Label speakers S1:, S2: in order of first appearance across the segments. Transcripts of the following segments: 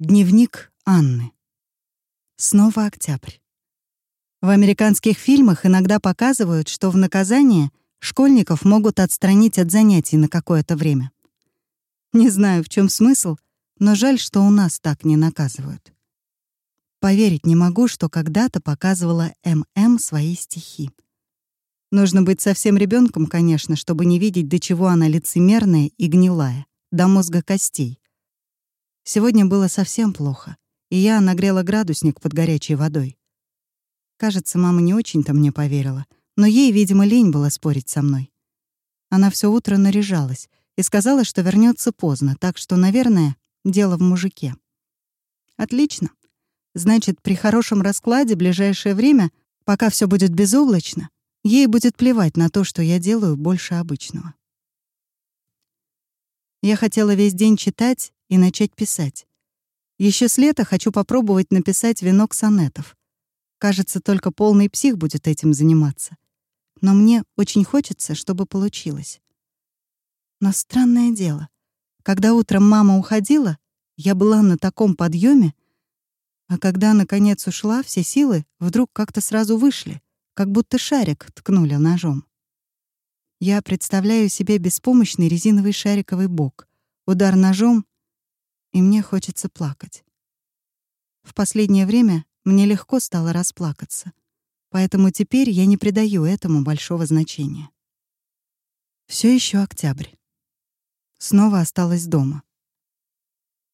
S1: Дневник Анны. Снова октябрь. В американских фильмах иногда показывают, что в наказание школьников могут отстранить от занятий на какое-то время. Не знаю, в чем смысл, но жаль, что у нас так не наказывают. Поверить не могу, что когда-то показывала ММ свои стихи. Нужно быть совсем ребенком, конечно, чтобы не видеть, до чего она лицемерная и гнилая, до мозга костей. Сегодня было совсем плохо, и я нагрела градусник под горячей водой. Кажется, мама не очень-то мне поверила, но ей, видимо, лень было спорить со мной. Она все утро наряжалась и сказала, что вернется поздно, так что, наверное, дело в мужике. Отлично. Значит, при хорошем раскладе ближайшее время, пока все будет безоблачно, ей будет плевать на то, что я делаю больше обычного. Я хотела весь день читать и начать писать. Еще с лета хочу попробовать написать венок сонетов. Кажется, только полный псих будет этим заниматься. Но мне очень хочется, чтобы получилось. Но странное дело. Когда утром мама уходила, я была на таком подъеме, а когда, наконец, ушла, все силы вдруг как-то сразу вышли, как будто шарик ткнули ножом. Я представляю себе беспомощный резиновый шариковый бок, удар ножом и мне хочется плакать. В последнее время мне легко стало расплакаться, поэтому теперь я не придаю этому большого значения. Все еще октябрь. Снова осталась дома.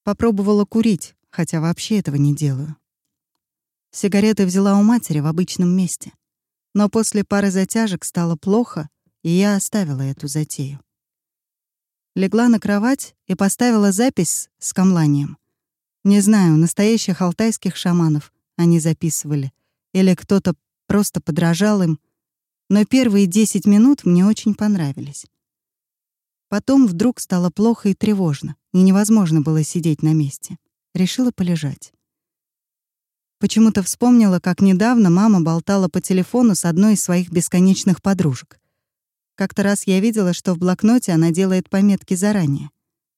S1: Попробовала курить, хотя вообще этого не делаю. Сигареты взяла у матери в обычном месте. Но после пары затяжек стало плохо, и я оставила эту затею легла на кровать и поставила запись с камланием. Не знаю, настоящих алтайских шаманов они записывали, или кто-то просто подражал им, но первые 10 минут мне очень понравились. Потом вдруг стало плохо и тревожно, и невозможно было сидеть на месте. Решила полежать. Почему-то вспомнила, как недавно мама болтала по телефону с одной из своих бесконечных подружек. Как-то раз я видела, что в блокноте она делает пометки заранее.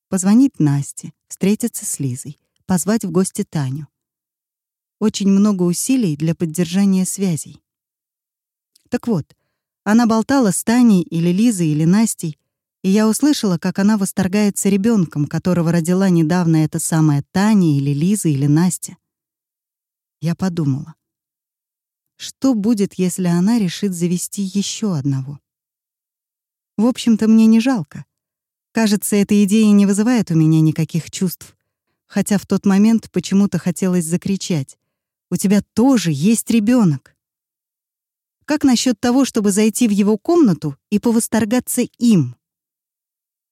S1: Позвонить Насте, встретиться с Лизой, позвать в гости Таню. Очень много усилий для поддержания связей. Так вот, она болтала с Таней или Лизой или Настей, и я услышала, как она восторгается ребенком, которого родила недавно эта самая Таня или Лиза или Настя. Я подумала, что будет, если она решит завести еще одного? В общем-то, мне не жалко. Кажется, эта идея не вызывает у меня никаких чувств. Хотя в тот момент почему-то хотелось закричать. «У тебя тоже есть ребенок. Как насчет того, чтобы зайти в его комнату и повосторгаться им?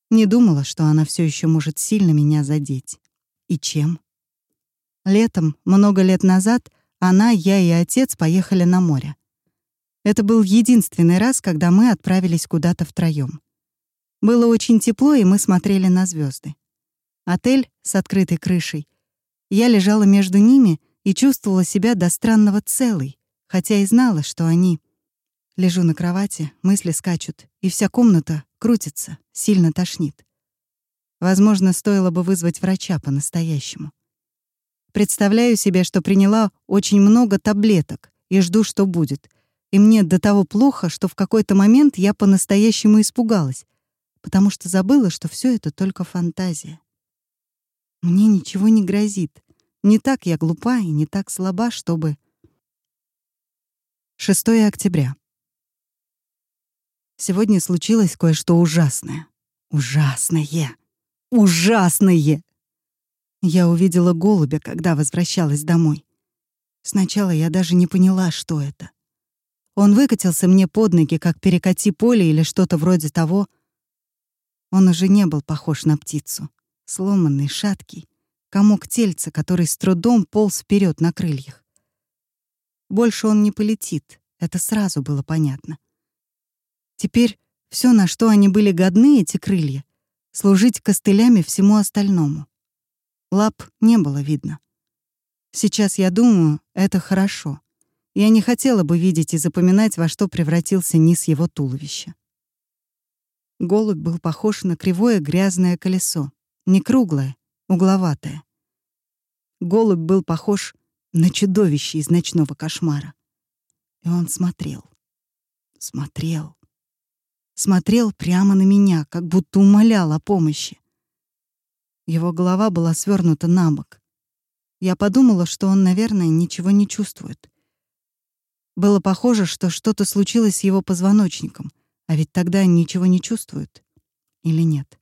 S1: Не думала, что она все еще может сильно меня задеть. И чем? Летом, много лет назад, она, я и отец поехали на море. Это был единственный раз, когда мы отправились куда-то втроём. Было очень тепло, и мы смотрели на звезды. Отель с открытой крышей. Я лежала между ними и чувствовала себя до странного целой, хотя и знала, что они... Лежу на кровати, мысли скачут, и вся комната крутится, сильно тошнит. Возможно, стоило бы вызвать врача по-настоящему. Представляю себе, что приняла очень много таблеток и жду, что будет, и мне до того плохо, что в какой-то момент я по-настоящему испугалась, потому что забыла, что все это только фантазия. Мне ничего не грозит. Не так я глупа и не так слаба, чтобы... 6 октября. Сегодня случилось кое-что ужасное. Ужасное! Ужасное! Я увидела голубя, когда возвращалась домой. Сначала я даже не поняла, что это. Он выкатился мне под ноги, как перекати поле или что-то вроде того. Он уже не был похож на птицу. Сломанный, шаткий, комок тельца, который с трудом полз вперед на крыльях. Больше он не полетит, это сразу было понятно. Теперь все, на что они были годны, эти крылья, служить костылями всему остальному. Лап не было видно. Сейчас я думаю, это хорошо. Я не хотела бы видеть и запоминать, во что превратился низ его туловища. Голубь был похож на кривое грязное колесо, не круглое, угловатое. Голубь был похож на чудовище из ночного кошмара. И он смотрел, смотрел, смотрел прямо на меня, как будто умолял о помощи. Его голова была свернута на бок. Я подумала, что он, наверное, ничего не чувствует. Было похоже, что что-то случилось с его позвоночником, а ведь тогда ничего не чувствует. Или нет?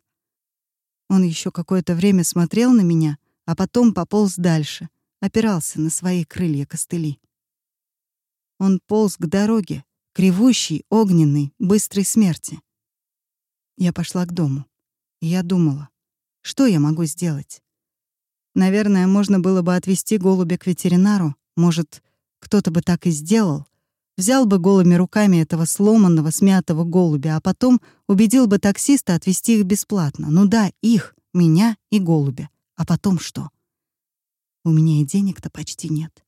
S1: Он еще какое-то время смотрел на меня, а потом пополз дальше, опирался на свои крылья-костыли. Он полз к дороге, кривущей, огненной, быстрой смерти. Я пошла к дому. И я думала, что я могу сделать? Наверное, можно было бы отвезти голубя к ветеринару. Может, кто-то бы так и сделал. Взял бы голыми руками этого сломанного, смятого голубя, а потом убедил бы таксиста отвезти их бесплатно. Ну да, их, меня и голубя. А потом что? У меня и денег-то почти нет.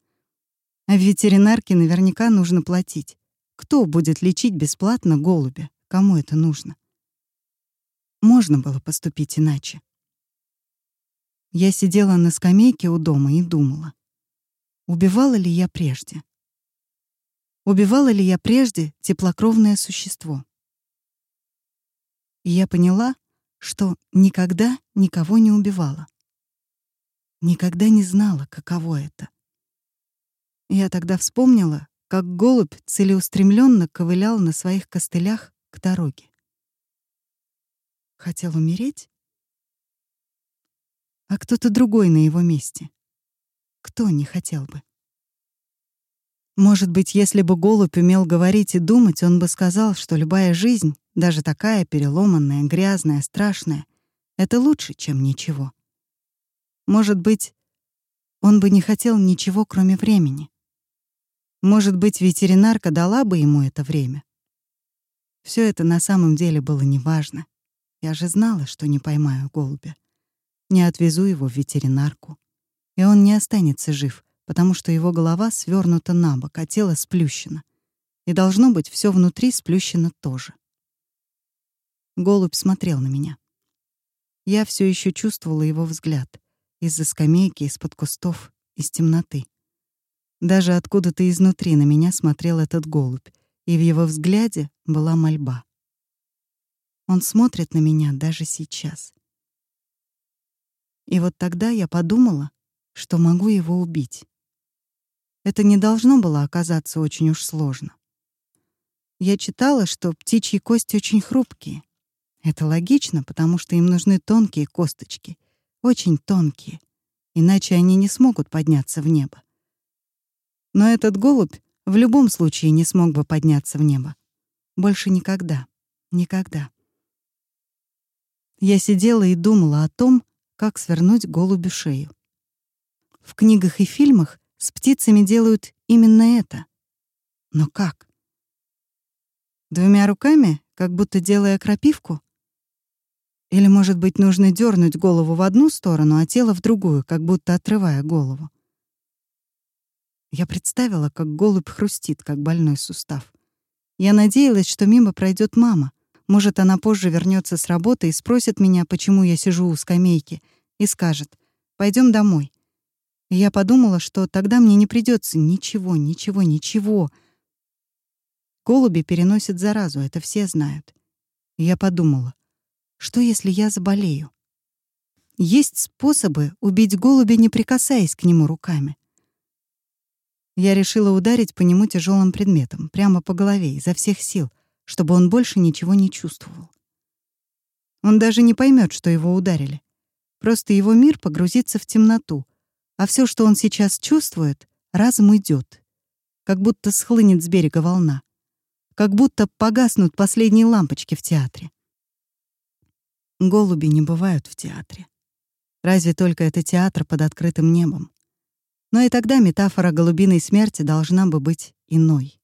S1: А в ветеринарке наверняка нужно платить. Кто будет лечить бесплатно голубя? Кому это нужно? Можно было поступить иначе. Я сидела на скамейке у дома и думала, убивала ли я прежде? Убивала ли я прежде теплокровное существо? И я поняла, что никогда никого не убивала. Никогда не знала, каково это. Я тогда вспомнила, как голубь целеустремленно ковылял на своих костылях к дороге. Хотел умереть? а кто-то другой на его месте. Кто не хотел бы? Может быть, если бы голубь умел говорить и думать, он бы сказал, что любая жизнь, даже такая переломанная, грязная, страшная, это лучше, чем ничего. Может быть, он бы не хотел ничего, кроме времени. Может быть, ветеринарка дала бы ему это время. Все это на самом деле было неважно. Я же знала, что не поймаю голубя не отвезу его в ветеринарку. И он не останется жив, потому что его голова свернута на бок, а тело сплющено. И должно быть, все внутри сплющено тоже. Голубь смотрел на меня. Я все еще чувствовала его взгляд из-за скамейки, из-под кустов, из темноты. Даже откуда-то изнутри на меня смотрел этот голубь, и в его взгляде была мольба. Он смотрит на меня даже сейчас. И вот тогда я подумала, что могу его убить. Это не должно было оказаться очень уж сложно. Я читала, что птичьи кости очень хрупкие. Это логично, потому что им нужны тонкие косточки, очень тонкие, иначе они не смогут подняться в небо. Но этот голубь в любом случае не смог бы подняться в небо. Больше никогда, никогда. Я сидела и думала о том, как свернуть голубю шею. В книгах и фильмах с птицами делают именно это. Но как? Двумя руками, как будто делая крапивку? Или, может быть, нужно дернуть голову в одну сторону, а тело в другую, как будто отрывая голову? Я представила, как голубь хрустит, как больной сустав. Я надеялась, что мимо пройдет мама — может, она позже вернется с работы и спросит меня, почему я сижу у скамейки, и скажет «Пойдем домой». Я подумала, что тогда мне не придется ничего, ничего, ничего. Голуби переносят заразу, это все знают. Я подумала, что если я заболею? Есть способы убить голубя, не прикасаясь к нему руками. Я решила ударить по нему тяжелым предметом, прямо по голове, изо всех сил — чтобы он больше ничего не чувствовал. Он даже не поймет, что его ударили. Просто его мир погрузится в темноту, а все, что он сейчас чувствует, разом уйдет, как будто схлынет с берега волна, как будто погаснут последние лампочки в театре. Голуби не бывают в театре. Разве только это театр под открытым небом. Но и тогда метафора голубиной смерти должна бы быть иной.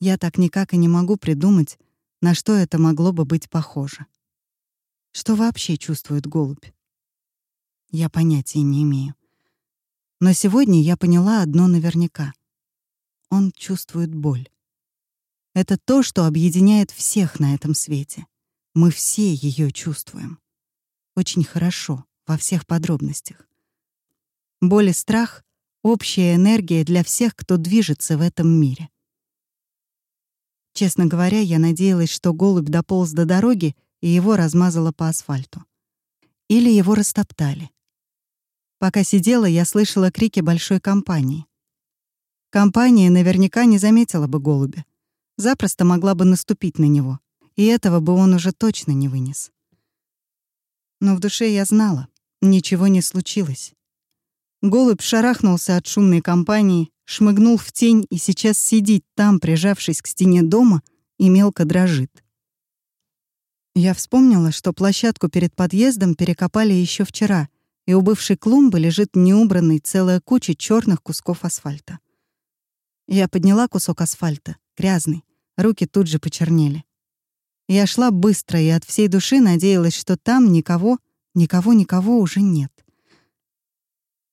S1: Я так никак и не могу придумать, на что это могло бы быть похоже. Что вообще чувствует голубь? Я понятия не имею. Но сегодня я поняла одно наверняка. Он чувствует боль. Это то, что объединяет всех на этом свете. Мы все ее чувствуем. Очень хорошо, во всех подробностях. Боль и страх — общая энергия для всех, кто движется в этом мире. Честно говоря, я надеялась, что голубь дополз до дороги и его размазало по асфальту. Или его растоптали. Пока сидела, я слышала крики большой компании. Компания наверняка не заметила бы голубя. Запросто могла бы наступить на него, и этого бы он уже точно не вынес. Но в душе я знала, ничего не случилось. Голубь шарахнулся от шумной компании, шмыгнул в тень и сейчас сидит там, прижавшись к стене дома, и мелко дрожит. Я вспомнила, что площадку перед подъездом перекопали еще вчера, и у бывшей клумбы лежит неубранный целая куча черных кусков асфальта. Я подняла кусок асфальта, грязный, руки тут же почернели. Я шла быстро и от всей души надеялась, что там никого, никого-никого уже нет.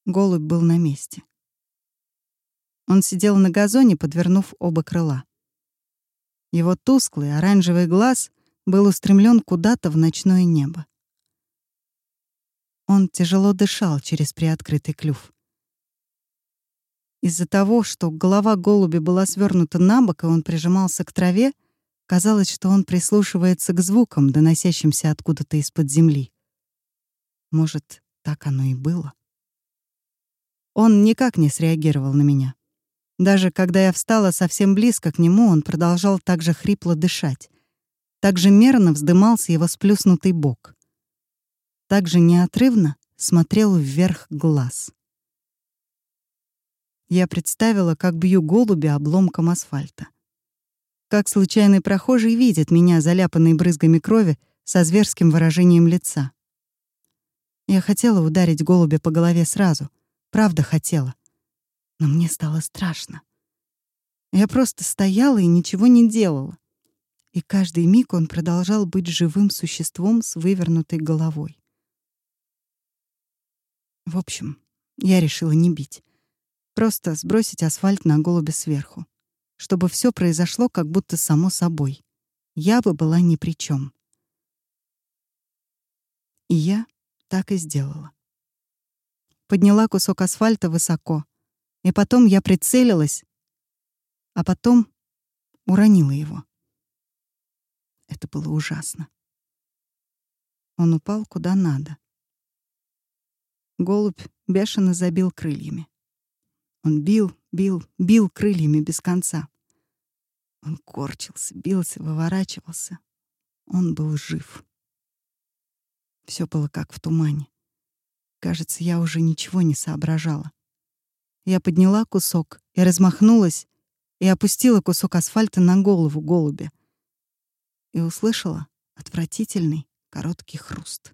S1: Голубь был на месте. Он сидел на газоне, подвернув оба крыла. Его тусклый оранжевый глаз был устремлен куда-то в ночное небо. Он тяжело дышал через приоткрытый клюв. Из-за того, что голова голубя была свернута на бок, и он прижимался к траве, казалось, что он прислушивается к звукам, доносящимся откуда-то из-под земли. Может, так оно и было. Он никак не среагировал на меня. Даже когда я встала совсем близко к нему, он продолжал так же хрипло дышать. Так же мерно вздымался его сплюснутый бок. Так же неотрывно смотрел вверх глаз. Я представила, как бью голубя обломком асфальта. Как случайный прохожий видит меня, заляпанный брызгами крови, со зверским выражением лица. Я хотела ударить голубя по голове сразу, правда хотела. Но мне стало страшно. Я просто стояла и ничего не делала и каждый миг он продолжал быть живым существом с вывернутой головой. В общем, я решила не бить. Просто сбросить асфальт на голубя сверху, чтобы все произошло как будто само собой. Я бы была ни при чем. И я так и сделала. Подняла кусок асфальта высоко, и потом я прицелилась, а потом уронила его. Это было ужасно. Он упал куда надо. Голубь бешено забил крыльями. Он бил, бил, бил крыльями без конца. Он корчился, бился, выворачивался. Он был жив. Все было как в тумане. Кажется, я уже ничего не соображала. Я подняла кусок и размахнулась, и опустила кусок асфальта на голову голубя — и услышала отвратительный короткий хруст.